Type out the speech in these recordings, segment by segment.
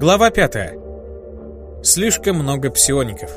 Глава 5. Слишком много псиоников.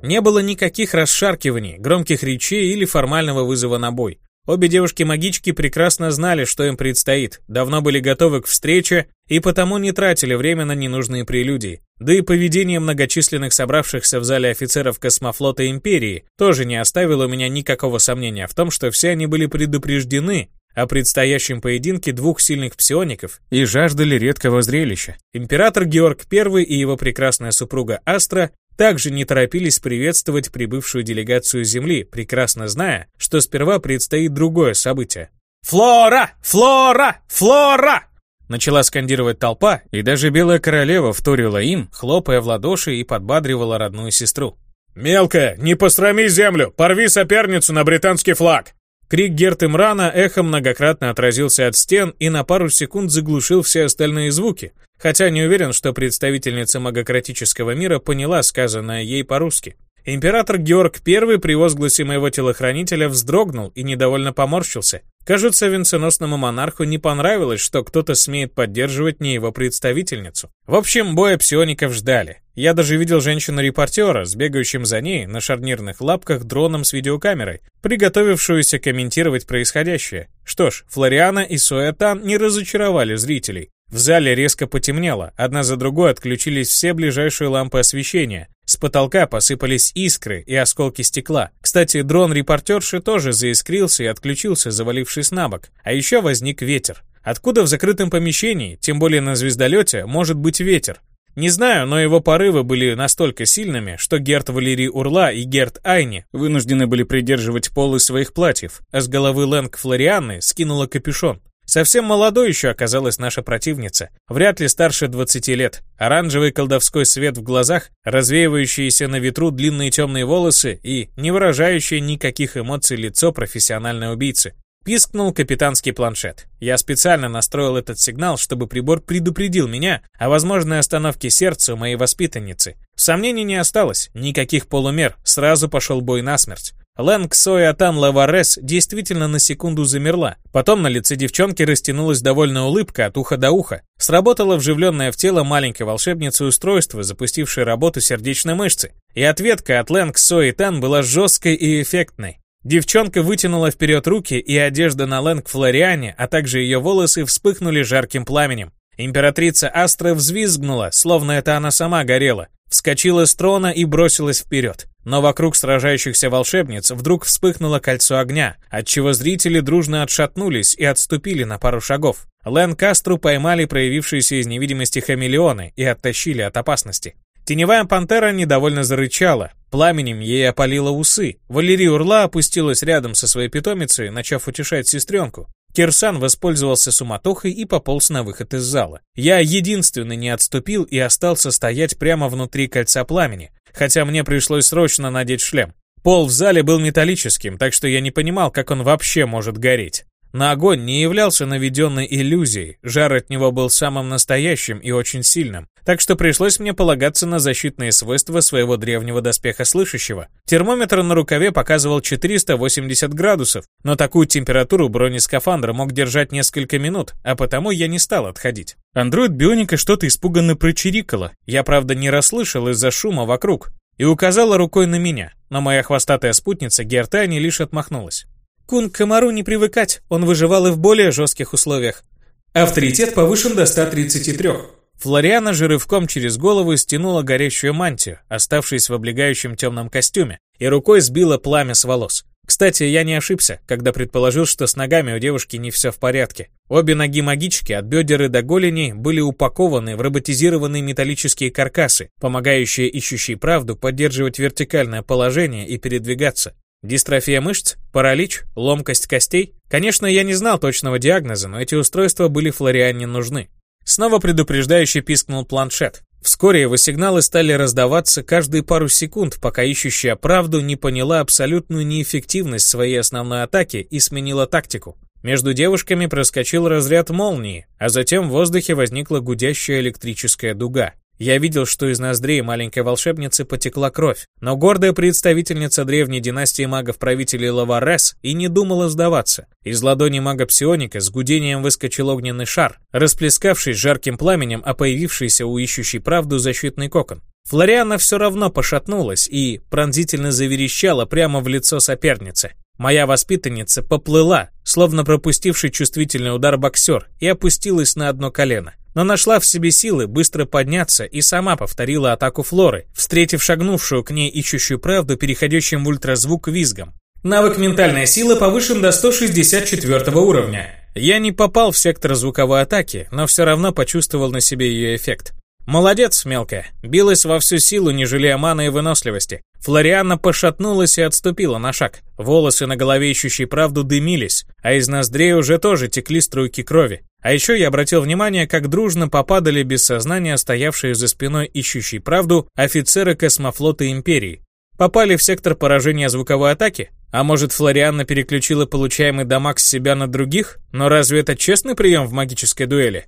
Не было никаких расшаркиваний, громких речей или формального вызова на бой. Обе девушки-магички прекрасно знали, что им предстоит, давно были готовы к встрече и потому не тратили время на ненужные прелюдии. Да и поведение многочисленных собравшихся в зале офицеров космофлота Империи тоже не оставило у меня никакого сомнения в том, что все они были предупреждены о предстоящем поединке двух сильных псиоников и жаждали редкого зрелища. Император Георг I и его прекрасная супруга Астра также не торопились приветствовать прибывшую делегацию Земли, прекрасно зная, что сперва предстоит другое событие. «Флора! Флора! Флора!» Начала скандировать толпа, и даже Белая Королева вторила им, хлопая в ладоши и подбадривала родную сестру. «Мелкая, не посрами землю! Порви соперницу на британский флаг!» Крик Герт Имрана эхом многократно отразился от стен и на пару секунд заглушил все остальные звуки, хотя не уверен, что представительница магократического мира поняла сказанное ей по-русски. Император Георг I при возгласе моего телохранителя вздрогнул и недовольно поморщился. Кажется, венценосному монарху не понравилось, что кто-то смеет поддерживать не его представительницу. В общем, боя псиоников ждали. Я даже видел женщину-репортера с бегающим за ней на шарнирных лапках дроном с видеокамерой, приготовившуюся комментировать происходящее. Что ж, Флориана и Суэтан не разочаровали зрителей. В зале резко потемнело, одна за другой отключились все ближайшие лампы освещения. С потолка посыпались искры и осколки стекла. Кстати, дрон-репортерши тоже заискрился и отключился, завалившись на бок. А еще возник ветер. Откуда в закрытом помещении, тем более на звездолете, может быть ветер? Не знаю, но его порывы были настолько сильными, что Герт Валерий Урла и Герт Айни вынуждены были придерживать полы своих платьев, а с головы Лэнг Флорианны скинула капюшон. Совсем молодой еще оказалась наша противница, вряд ли старше 20 лет. Оранжевый колдовской свет в глазах, развеивающиеся на ветру длинные темные волосы и не выражающее никаких эмоций лицо профессиональной убийцы. Пискнул капитанский планшет. Я специально настроил этот сигнал, чтобы прибор предупредил меня о возможной остановке сердца у моей воспитанницы. Сомнений не осталось, никаких полумер, сразу пошел бой насмерть. Лэнг Соятан Лаварес действительно на секунду замерла. Потом на лице девчонки растянулась довольная улыбка от уха до уха. Сработало вживленное в тело маленькой волшебницы устройство, запустившее работу сердечной мышцы. И ответка от Лэнг Соятан была жесткой и эффектной. Девчонка вытянула вперед руки, и одежда на Лэнг Флориане, а также ее волосы вспыхнули жарким пламенем. Императрица Астра взвизгнула, словно это она сама горела, вскочила с трона и бросилась вперед. Но вокруг сражающихся волшебниц вдруг вспыхнуло кольцо огня, отчего зрители дружно отшатнулись и отступили на пару шагов. Лэн Кастру поймали проявившиеся из невидимости хамелеоны и оттащили от опасности. Теневая пантера недовольно зарычала, пламенем ей опалило усы. Валерия Урла опустилась рядом со своей питомицей, начав утешать сестренку. Кирсан воспользовался суматохой и пополз на выход из зала. Я единственный не отступил и остался стоять прямо внутри кольца пламени, хотя мне пришлось срочно надеть шлем. Пол в зале был металлическим, так что я не понимал, как он вообще может гореть. Но огонь не являлся наведенной иллюзией, жар от него был самым настоящим и очень сильным, так что пришлось мне полагаться на защитные свойства своего древнего доспеха слышащего. Термометр на рукаве показывал 480 градусов, но такую температуру бронескафандра мог держать несколько минут, а потому я не стал отходить. Андроид Бионика что-то испуганно прочирикала, я правда не расслышал из-за шума вокруг, и указала рукой на меня, но моя хвостатая спутница Гертани лишь отмахнулась. Кун к комару не привыкать, он выживал и в более жестких условиях. Авторитет повышен до 133. Флориана же рывком через голову стянула горящую мантию, оставшись в облегающем темном костюме, и рукой сбила пламя с волос. Кстати, я не ошибся, когда предположил, что с ногами у девушки не все в порядке. Обе ноги магички от бедер и до голени были упакованы в роботизированные металлические каркасы, помогающие ищущей правду поддерживать вертикальное положение и передвигаться. Дистрофия мышц, паралич, ломкость костей? Конечно, я не знал точного диагноза, но эти устройства были Флориане нужны. Снова предупреждающе пискнул планшет. Вскоре его сигналы стали раздаваться каждые пару секунд, пока ищущая правду не поняла абсолютную неэффективность своей основной атаки и сменила тактику. Между девушками проскочил разряд молнии, а затем в воздухе возникла гудящая электрическая дуга. Я видел, что из ноздрей маленькой волшебницы потекла кровь, но гордая представительница древней династии магов-правителей Лаварес и не думала сдаваться. Из ладони мага-псионика с гудением выскочил огненный шар, расплескавшись жарким пламенем, а появившийся у ищущей правду защитный кокон. Флориана все равно пошатнулась и пронзительно заверещала прямо в лицо соперницы. Моя воспитанница поплыла, словно пропустивший чувствительный удар боксер, и опустилась на одно колено. Но нашла в себе силы быстро подняться и сама повторила атаку Флоры, встретив шагнувшую к ней ищущую правду, переходящим в ультразвук визгом. Навык «Ментальная сила» повышен до 164 уровня. Я не попал в сектор звуковой атаки, но все равно почувствовал на себе ее эффект. Молодец, мелкая. Билась во всю силу, не жалея маны и выносливости. Флорианна пошатнулась и отступила на шаг. Волосы на голове ищущей правду дымились, а из ноздрей уже тоже текли струйки крови. А еще я обратил внимание, как дружно попадали без сознания стоявшие за спиной ищущей правду офицеры космофлота Империи. Попали в сектор поражения звуковой атаки? А может, Флорианна переключила получаемый дамаг с себя на других? Но разве это честный прием в магической дуэли?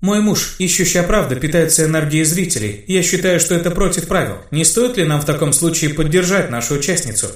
Мой муж, ищущая правда, питается энергией зрителей. Я считаю, что это против правил. Не стоит ли нам в таком случае поддержать нашу участницу?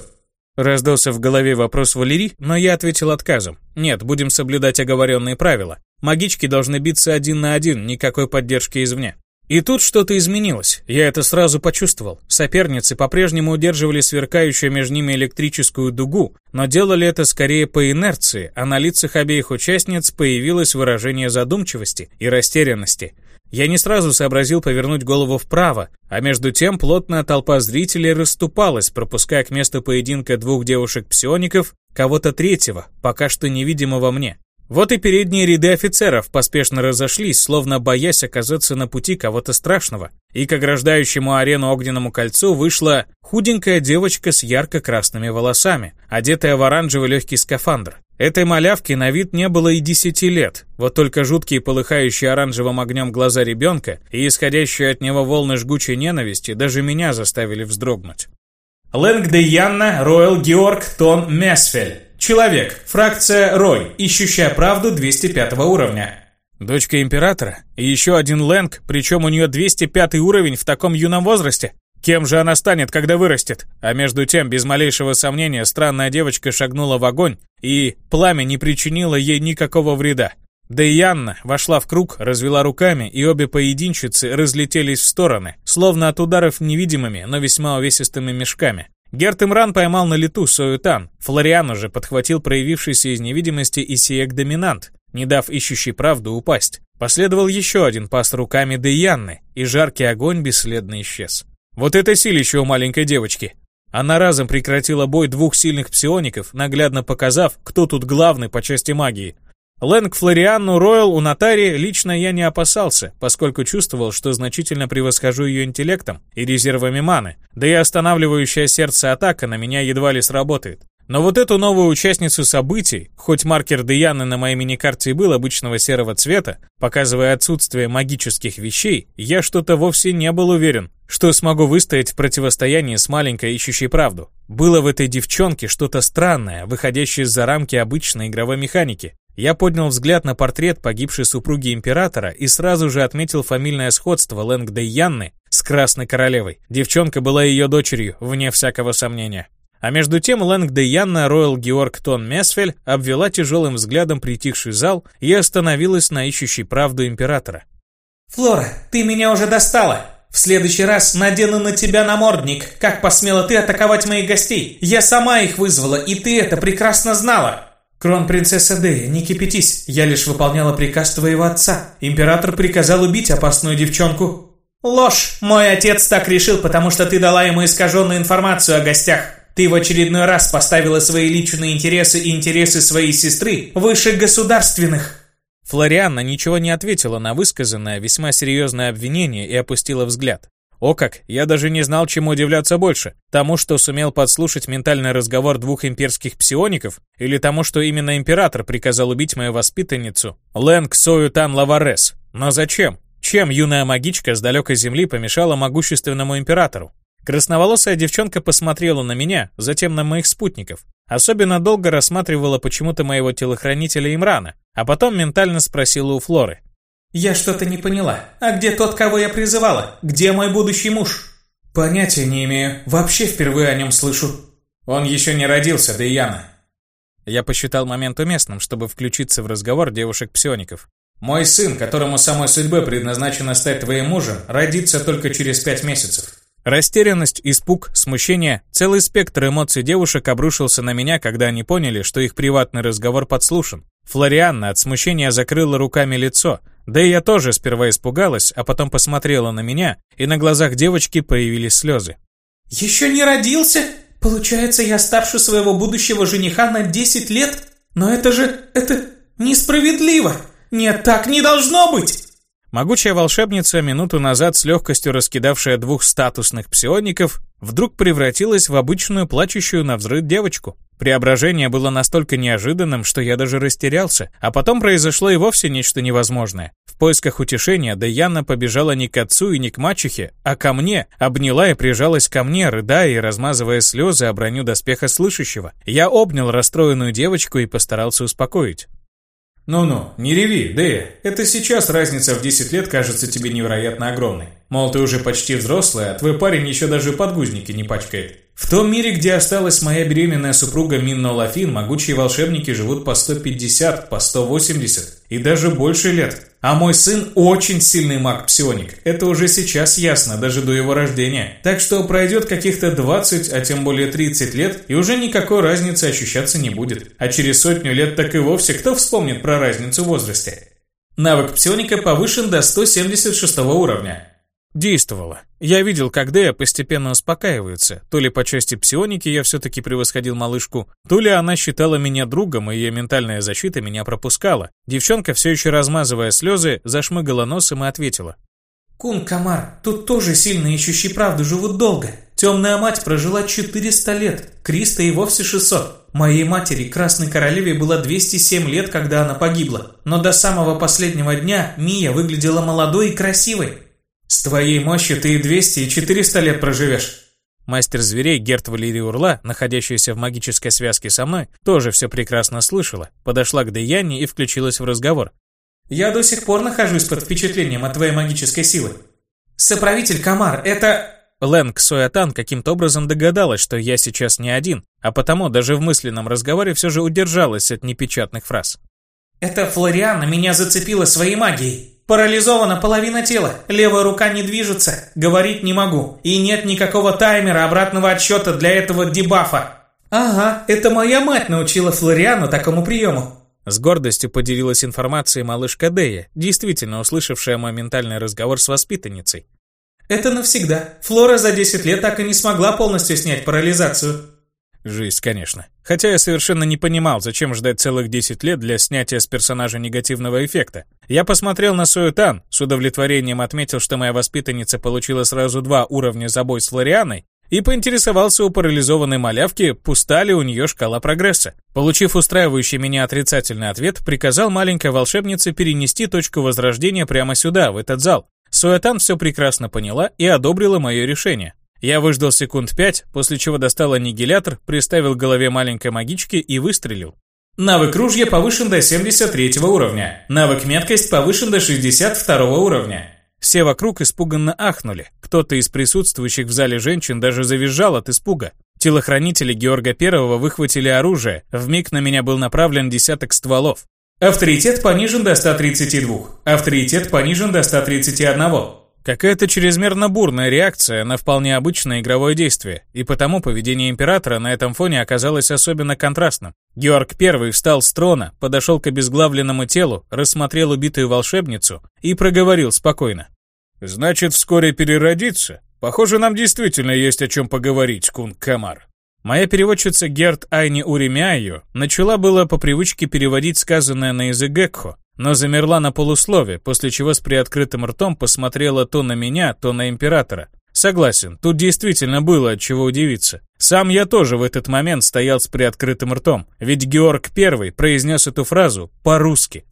Раздался в голове вопрос Валерий, но я ответил отказом. Нет, будем соблюдать оговоренные правила. Магички должны биться один на один, никакой поддержки извне. И тут что-то изменилось. Я это сразу почувствовал. Соперницы по-прежнему удерживали сверкающую между ними электрическую дугу, но делали это скорее по инерции, а на лицах обеих участниц появилось выражение задумчивости и растерянности. Я не сразу сообразил повернуть голову вправо, а между тем плотная толпа зрителей расступалась, пропуская к месту поединка двух девушек-псиоников кого-то третьего, пока что невидимого мне. Вот и передние ряды офицеров поспешно разошлись, словно боясь оказаться на пути кого-то страшного, и к ограждающему арену огненному кольцу вышла худенькая девочка с ярко-красными волосами, одетая в оранжевый легкий скафандр. Этой малявке на вид не было и десяти лет, вот только жуткие полыхающие оранжевым огнем глаза ребенка и исходящие от него волны жгучей ненависти даже меня заставили вздрогнуть. Лэнг де Янна Роyal Георг Тон Месфель Человек. Фракция Рой, ищущая правду 205 уровня. Дочка императора? И еще один Лэнг, причем у нее 205 уровень в таком юном возрасте? Кем же она станет, когда вырастет? А между тем, без малейшего сомнения, странная девочка шагнула в огонь, и пламя не причинило ей никакого вреда. Да и Янна вошла в круг, развела руками, и обе поединщицы разлетелись в стороны, словно от ударов невидимыми, но весьма увесистыми мешками. Герт Имран поймал на лету Соютан. Флориан уже подхватил проявившийся из невидимости Исиек-доминант, не дав ищущей правду упасть. Последовал еще один пас руками Деянны, и жаркий огонь бесследно исчез. Вот это силище у маленькой девочки. Она разом прекратила бой двух сильных псиоников, наглядно показав, кто тут главный по части магии – Лэнг Флорианну Ройл у Натари лично я не опасался, поскольку чувствовал, что значительно превосхожу ее интеллектом и резервами маны, да и останавливающая сердце атака на меня едва ли сработает. Но вот эту новую участницу событий, хоть маркер Деяны на моей миникарте был обычного серого цвета, показывая отсутствие магических вещей, я что-то вовсе не был уверен, что смогу выстоять в противостоянии с маленькой ищущей правду. Было в этой девчонке что-то странное, выходящее за рамки обычной игровой механики. Я поднял взгляд на портрет погибшей супруги императора и сразу же отметил фамильное сходство Лэнгдей Янны с Красной Королевой. Девчонка была ее дочерью, вне всякого сомнения. А между тем Лэнг Янна Роyal Георг Тон Месфель обвела тяжелым взглядом притихший зал и остановилась на ищущей правду императора. «Флора, ты меня уже достала! В следующий раз надену на тебя намордник. Как посмела ты атаковать моих гостей? Я сама их вызвала, и ты это прекрасно знала!» «Кронпринцесса Дея, не кипятись, я лишь выполняла приказ твоего отца. Император приказал убить опасную девчонку». «Ложь! Мой отец так решил, потому что ты дала ему искаженную информацию о гостях. Ты в очередной раз поставила свои личные интересы и интересы своей сестры выше государственных». Флорианна ничего не ответила на высказанное весьма серьезное обвинение и опустила взгляд. О как, я даже не знал, чему удивляться больше. Тому, что сумел подслушать ментальный разговор двух имперских псиоников, или тому, что именно император приказал убить мою воспитанницу, Лэнг Соютан Лаварес. Но зачем? Чем юная магичка с далекой земли помешала могущественному императору? Красноволосая девчонка посмотрела на меня, затем на моих спутников. Особенно долго рассматривала почему-то моего телохранителя Имрана, а потом ментально спросила у Флоры. «Я что-то не поняла. А где тот, кого я призывала? Где мой будущий муж?» «Понятия не имею. Вообще впервые о нем слышу. Он еще не родился, да и Яна». Я посчитал момент уместным, чтобы включиться в разговор девушек-псиоников. «Мой сын, которому самой судьбой предназначено стать твоим мужем, родится только через пять месяцев». Растерянность, испуг, смущение, целый спектр эмоций девушек обрушился на меня, когда они поняли, что их приватный разговор подслушан. Флорианна от смущения закрыла руками лицо, да и я тоже сперва испугалась, а потом посмотрела на меня, и на глазах девочки появились слезы. «Еще не родился? Получается, я старше своего будущего жениха на 10 лет? Но это же... это несправедливо! Нет, так не должно быть!» Могучая волшебница, минуту назад с легкостью раскидавшая двух статусных псиоников, вдруг превратилась в обычную плачущую на взрыв девочку. Преображение было настолько неожиданным, что я даже растерялся, а потом произошло и вовсе нечто невозможное. В поисках утешения Даяна побежала не к отцу и не к мачехе, а ко мне, обняла и прижалась ко мне, рыдая и размазывая слезы о броню доспеха слышащего. Я обнял расстроенную девочку и постарался успокоить. «Ну-ну, не реви, Дэя. Это сейчас разница в 10 лет кажется тебе невероятно огромной. Мол, ты уже почти взрослая, а твой парень еще даже подгузники не пачкает. В том мире, где осталась моя беременная супруга Минно Лафин, могучие волшебники живут по 150, по 180 и даже больше лет. А мой сын очень сильный маг-псионик. Это уже сейчас ясно, даже до его рождения. Так что пройдет каких-то 20, а тем более 30 лет, и уже никакой разницы ощущаться не будет. А через сотню лет так и вовсе кто вспомнит про разницу в возрасте? Навык псионика повышен до 176 уровня. Действовало. Я видел, как Дея постепенно успокаивается. То ли по части псионики я все-таки превосходил малышку, то ли она считала меня другом, и ее ментальная защита меня пропускала. Девчонка, все еще размазывая слезы, зашмыгала носом и ответила. «Кун Камар, тут тоже сильно ищущие правду живут долго. Темная мать прожила 400 лет, Криста и вовсе 600. Моей матери, Красной Королеве, было 207 лет, когда она погибла. Но до самого последнего дня Мия выглядела молодой и красивой. С твоей мощью ты и 200, и 400 лет проживешь. Мастер зверей Герт Валерий Урла, находящаяся в магической связке со мной, тоже все прекрасно слышала, подошла к Деяне и включилась в разговор. «Я до сих пор нахожусь под впечатлением от твоей магической силы. Соправитель Камар, это...» Лэнг Соятан каким-то образом догадалась, что я сейчас не один, а потому даже в мысленном разговоре все же удержалась от непечатных фраз. «Это Флориана меня зацепила своей магией. Парализована половина тела, левая рука не движется, говорить не могу. И нет никакого таймера обратного отсчета для этого дебафа. Ага, это моя мать научила Флориану такому приему. С гордостью поделилась информацией малышка Дея, действительно услышавшая мой ментальный разговор с воспитанницей. Это навсегда. Флора за 10 лет так и не смогла полностью снять парализацию. Жизнь, конечно. Хотя я совершенно не понимал, зачем ждать целых 10 лет для снятия с персонажа негативного эффекта. Я посмотрел на Суэтан, с удовлетворением отметил, что моя воспитанница получила сразу два уровня за бой с Флорианой, и поинтересовался у парализованной малявки, пуста ли у нее шкала прогресса. Получив устраивающий меня отрицательный ответ, приказал маленькой волшебнице перенести точку возрождения прямо сюда, в этот зал. Суэтан все прекрасно поняла и одобрила мое решение. Я выждал секунд пять, после чего достал аннигилятор, приставил к голове маленькой магички и выстрелил. Навык ружья повышен до 73 уровня. Навык меткость повышен до 62 уровня. Все вокруг испуганно ахнули. Кто-то из присутствующих в зале женщин даже завизжал от испуга. Телохранители Георга Первого выхватили оружие. В миг на меня был направлен десяток стволов. Авторитет понижен до 132. Авторитет понижен до 131. Какая-то чрезмерно бурная реакция на вполне обычное игровое действие, и потому поведение Императора на этом фоне оказалось особенно контрастным. Георг I встал с трона, подошел к обезглавленному телу, рассмотрел убитую волшебницу и проговорил спокойно. «Значит, вскоре переродится? Похоже, нам действительно есть о чем поговорить, Кун Камар». Моя переводчица Герт Айни Уремяю начала было по привычке переводить сказанное на язык Гекхо, но замерла на полуслове, после чего с приоткрытым ртом посмотрела то на меня, то на императора. Согласен, тут действительно было от чего удивиться. Сам я тоже в этот момент стоял с приоткрытым ртом, ведь Георг I произнес эту фразу по-русски.